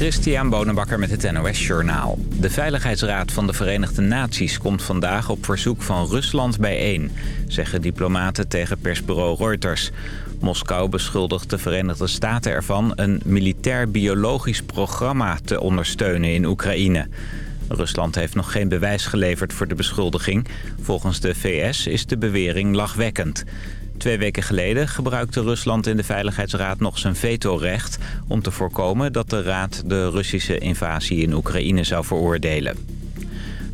Christian Bonenbakker met het NOS Journaal. De Veiligheidsraad van de Verenigde Naties komt vandaag op verzoek van Rusland bijeen... zeggen diplomaten tegen persbureau Reuters. Moskou beschuldigt de Verenigde Staten ervan... een militair-biologisch programma te ondersteunen in Oekraïne. Rusland heeft nog geen bewijs geleverd voor de beschuldiging. Volgens de VS is de bewering lachwekkend. Twee weken geleden gebruikte Rusland in de Veiligheidsraad nog zijn vetorecht... om te voorkomen dat de Raad de Russische invasie in Oekraïne zou veroordelen.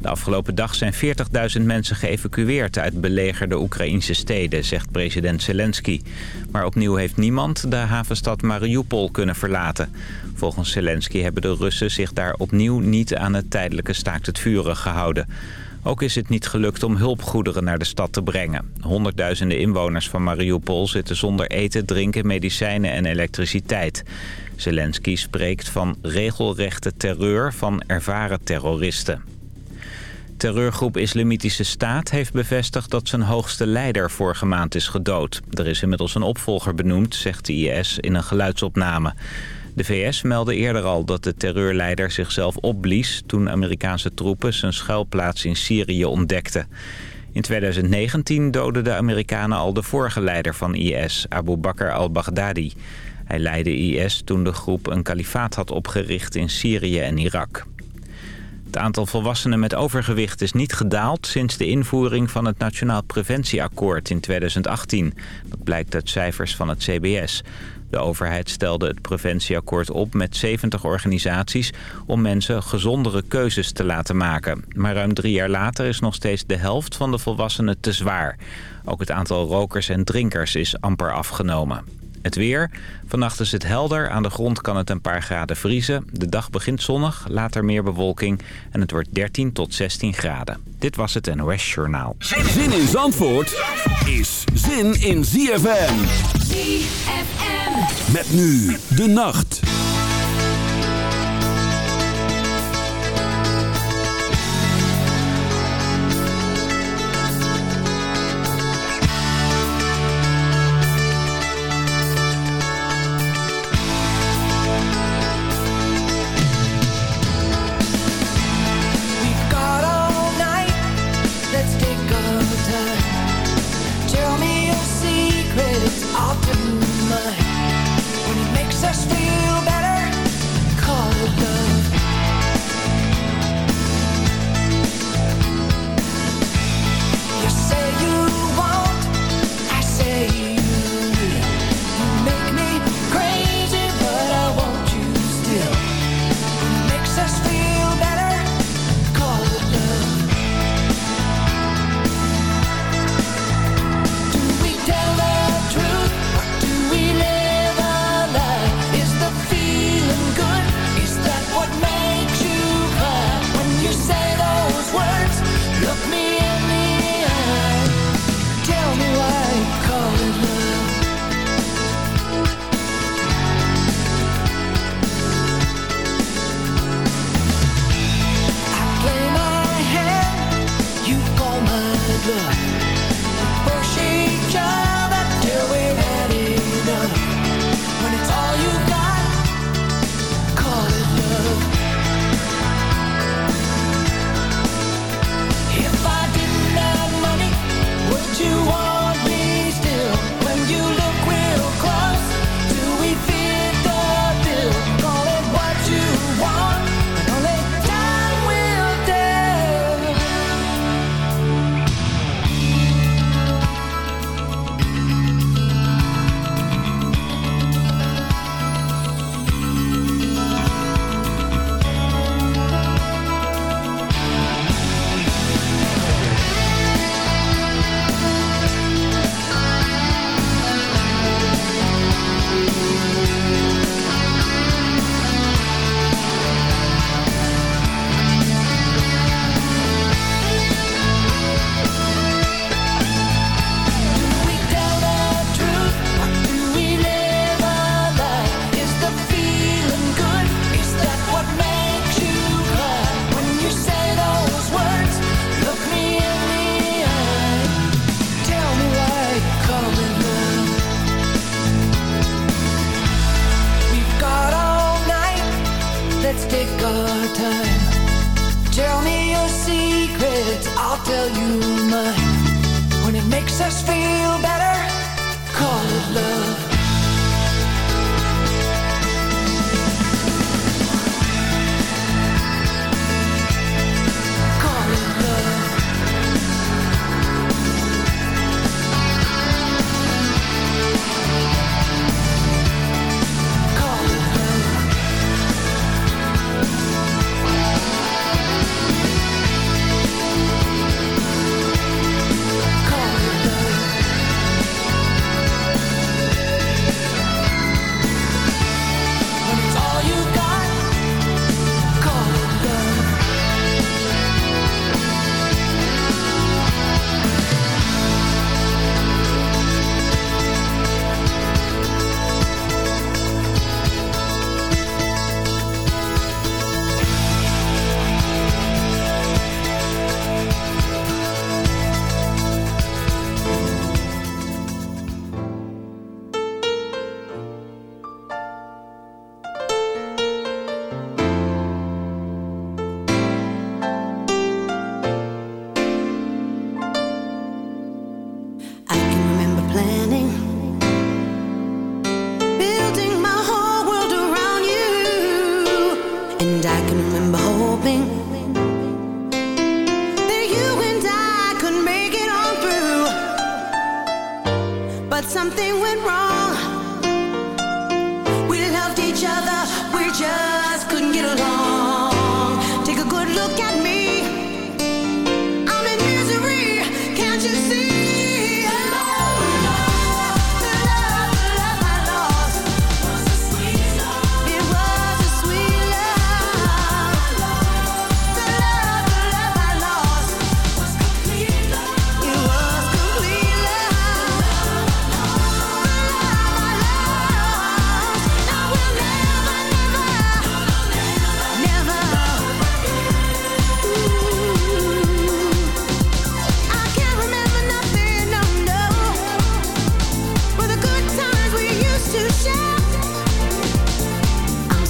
De afgelopen dag zijn 40.000 mensen geëvacueerd uit belegerde Oekraïnse steden, zegt president Zelensky. Maar opnieuw heeft niemand de havenstad Mariupol kunnen verlaten. Volgens Zelensky hebben de Russen zich daar opnieuw niet aan het tijdelijke staakt het vuren gehouden. Ook is het niet gelukt om hulpgoederen naar de stad te brengen. Honderdduizenden inwoners van Mariupol zitten zonder eten, drinken, medicijnen en elektriciteit. Zelensky spreekt van regelrechte terreur van ervaren terroristen. Terreurgroep Islamitische Staat heeft bevestigd dat zijn hoogste leider vorige maand is gedood. Er is inmiddels een opvolger benoemd, zegt de IS in een geluidsopname. De VS meldde eerder al dat de terreurleider zichzelf opblies... toen Amerikaanse troepen zijn schuilplaats in Syrië ontdekten. In 2019 doden de Amerikanen al de vorige leider van IS, Abu Bakr al-Baghdadi. Hij leidde IS toen de groep een kalifaat had opgericht in Syrië en Irak. Het aantal volwassenen met overgewicht is niet gedaald sinds de invoering van het Nationaal Preventieakkoord in 2018. Dat blijkt uit cijfers van het CBS. De overheid stelde het preventieakkoord op met 70 organisaties... om mensen gezondere keuzes te laten maken. Maar ruim drie jaar later is nog steeds de helft van de volwassenen te zwaar. Ook het aantal rokers en drinkers is amper afgenomen. Het weer. Vannacht is het helder. Aan de grond kan het een paar graden vriezen. De dag begint zonnig, later meer bewolking. En het wordt 13 tot 16 graden. Dit was het NOS Journaal. Zin in Zandvoort is zin in ZFM. ZFM. Met nu de nacht.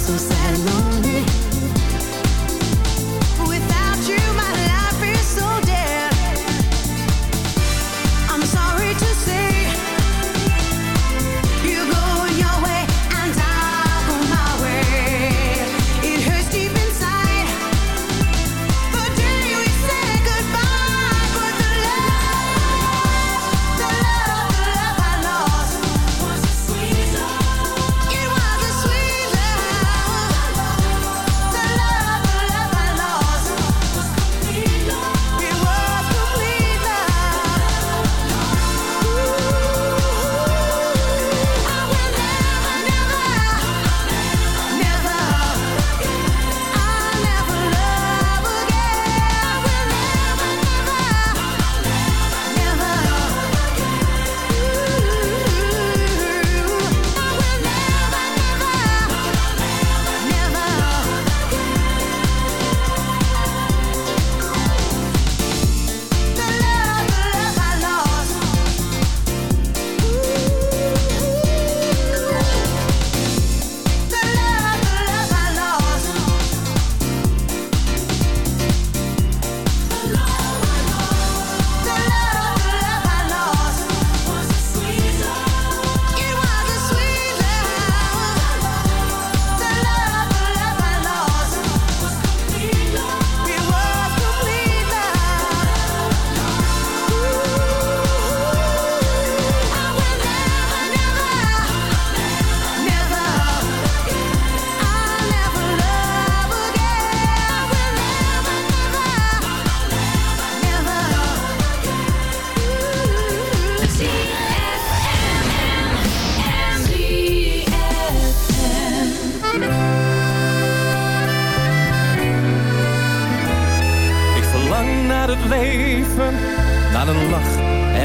so sad and lonely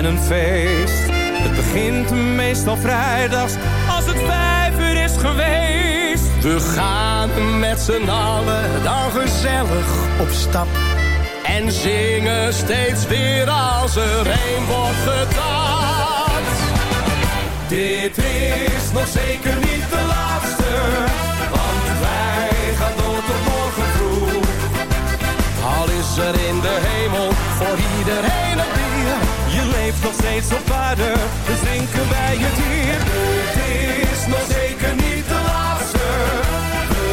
Het begint meestal vrijdags als het vijf uur is geweest. We gaan met z'n allen dan gezellig op stap. En zingen steeds weer als er een wordt getapt. Dit is nog zeker niet de laatste, want wij gaan door tot morgen vroeg. Al is er in de hemel voor iedereen een nog steeds op aarde, dus denken wij het hier. Het is nog zeker niet de laatste,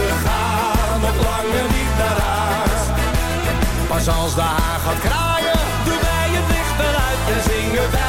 we gaan nog langer niet naar huis. Pas als de haar gaat kraaien, doen wij het licht eruit en zingen wij.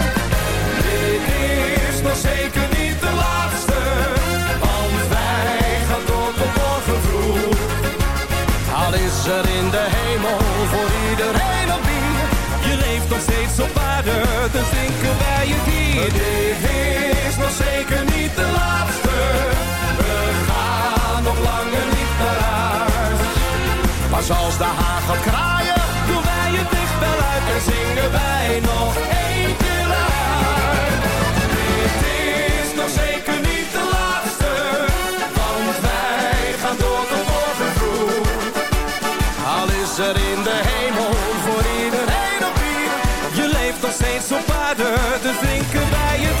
is nog zeker niet de laatste. Want wij gaan door tot morgen vroeg. Al is er in de hemel voor iedereen een bier. Je leeft nog steeds op aarde, dus drinken wij je hier. Dit is nog zeker niet de laatste. We gaan nog langer niet naar huis. Maar als de hagel gaat verder, drinken bij het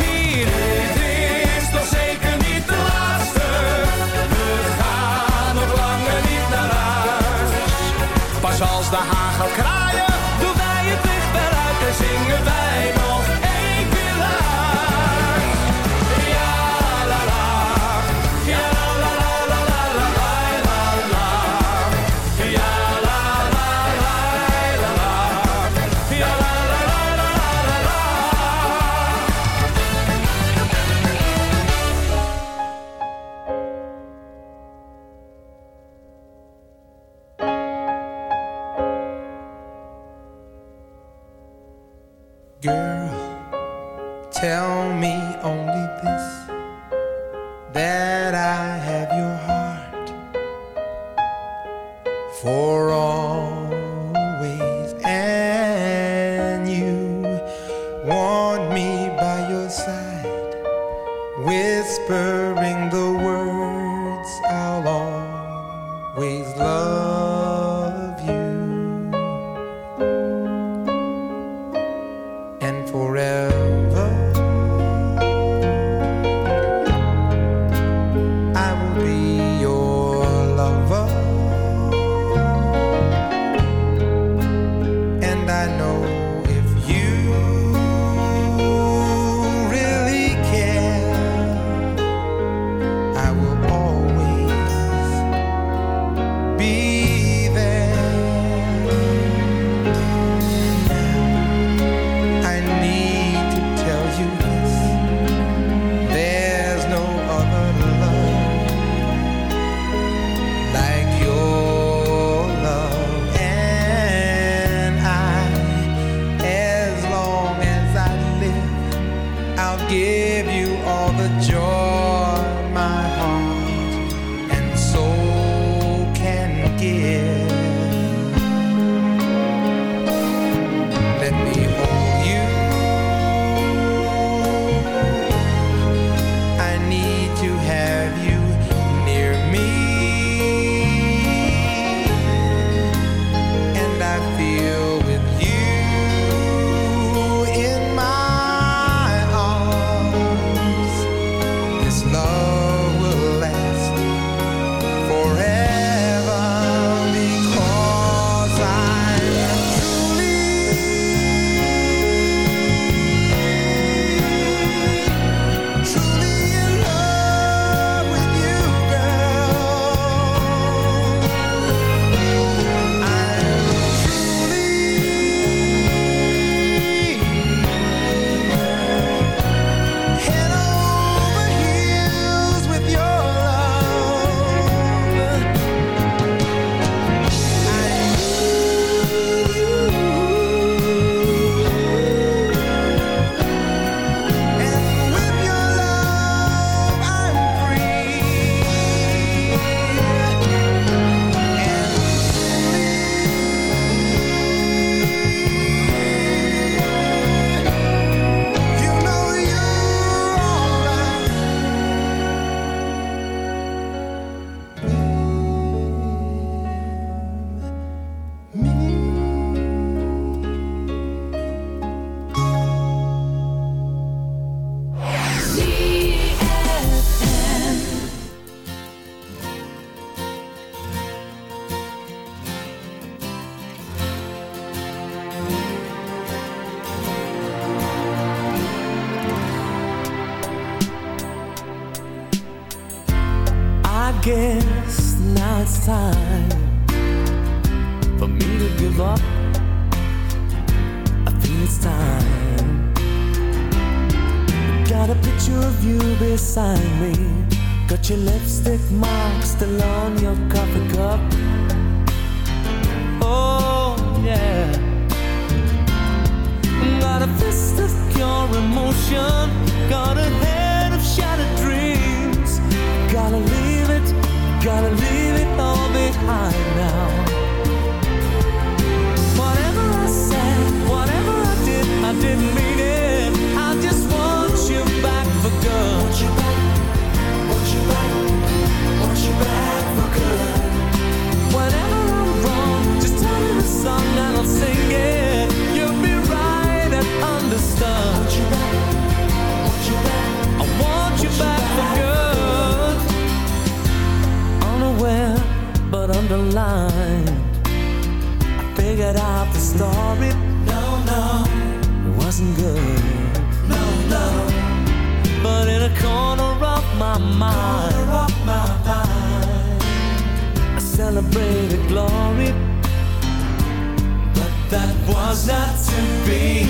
be.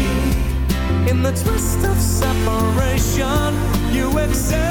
In the twist of separation, you excelled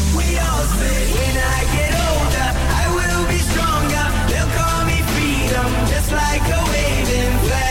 like a waving flag.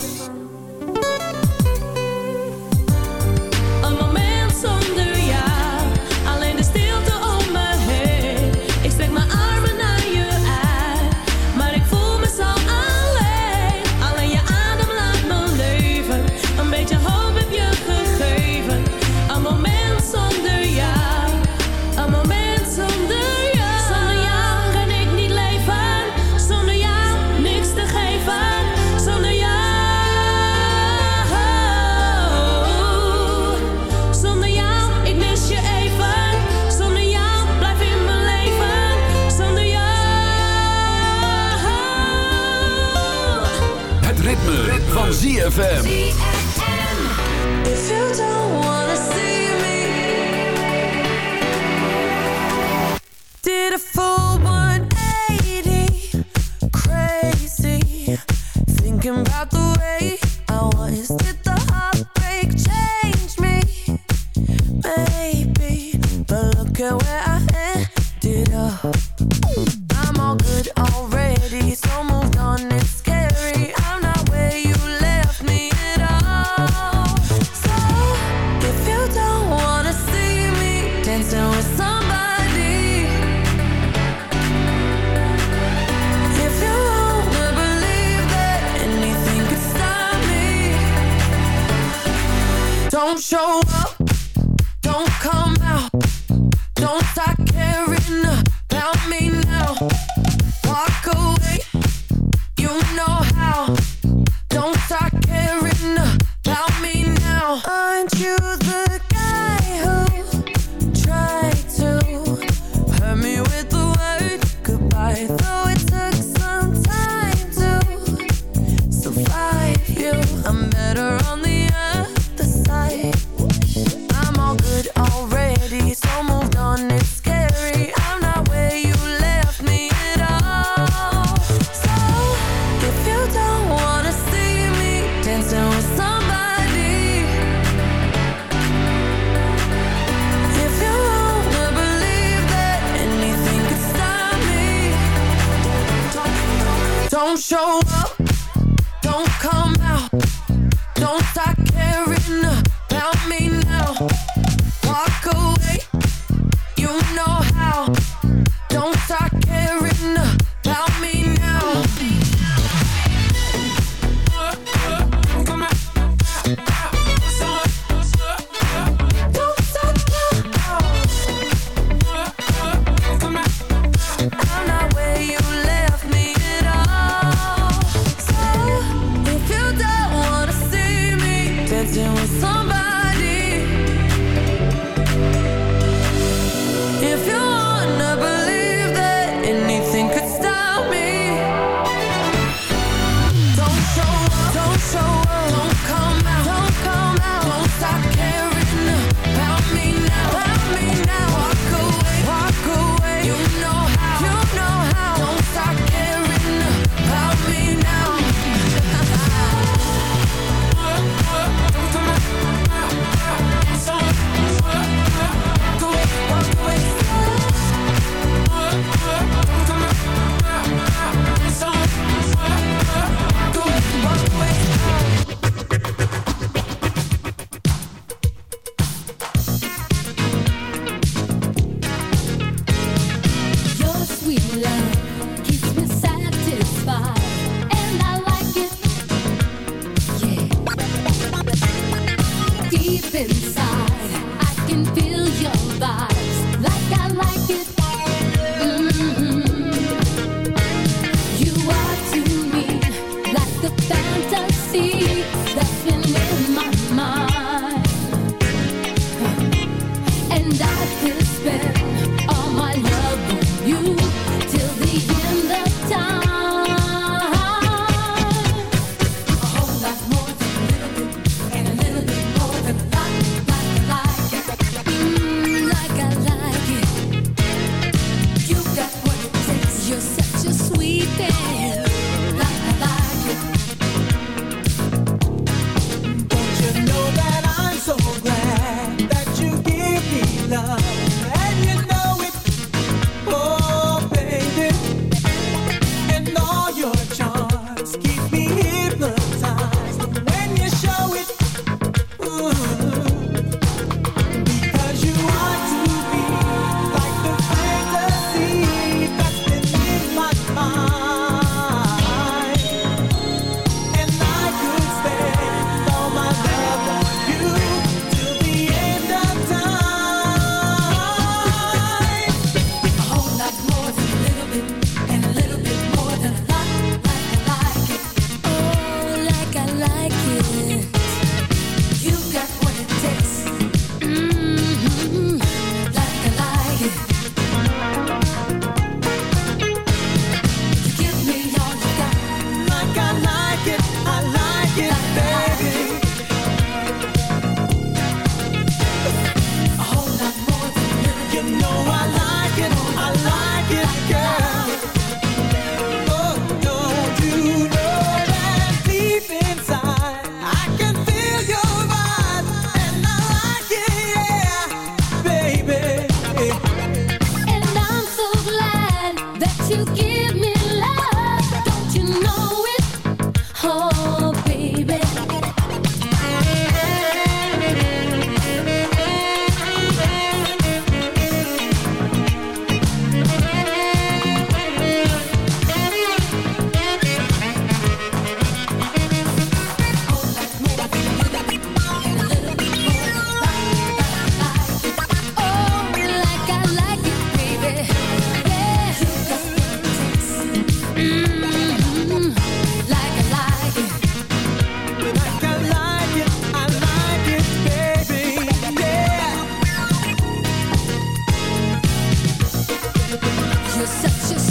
ZFM. you're such a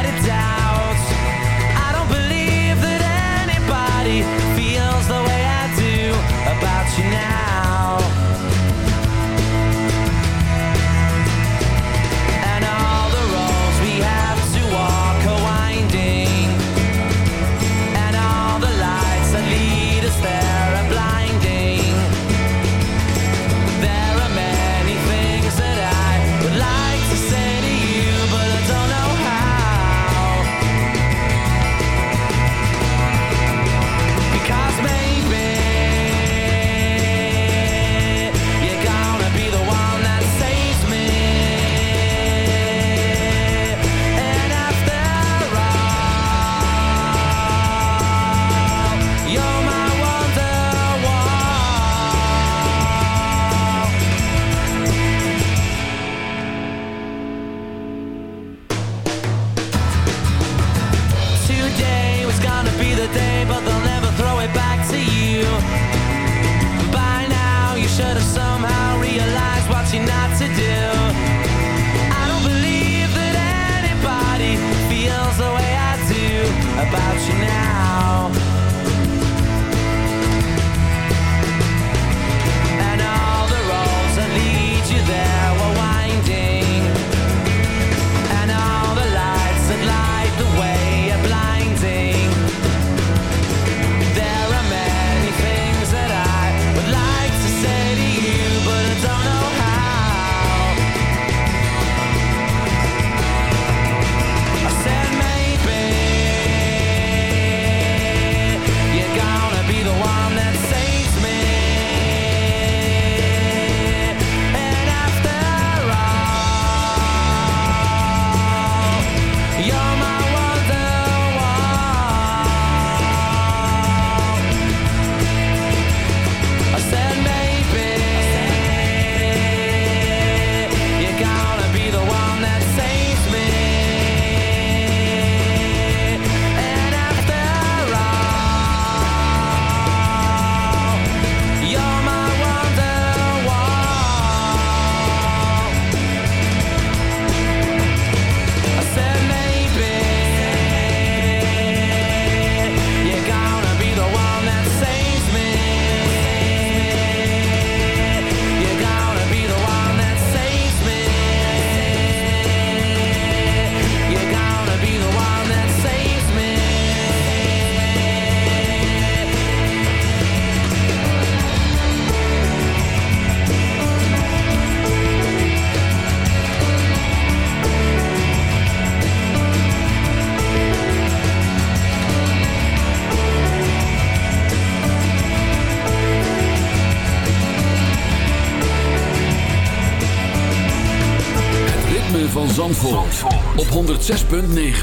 106.9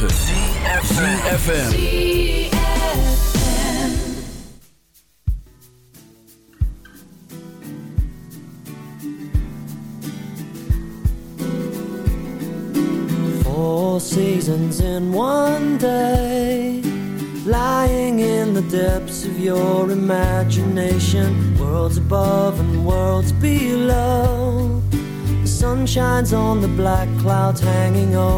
CFFM Four seasons in one day Lying in the depths of your imagination. Worlds above and worlds below. The sun shines on the black clouds hanging over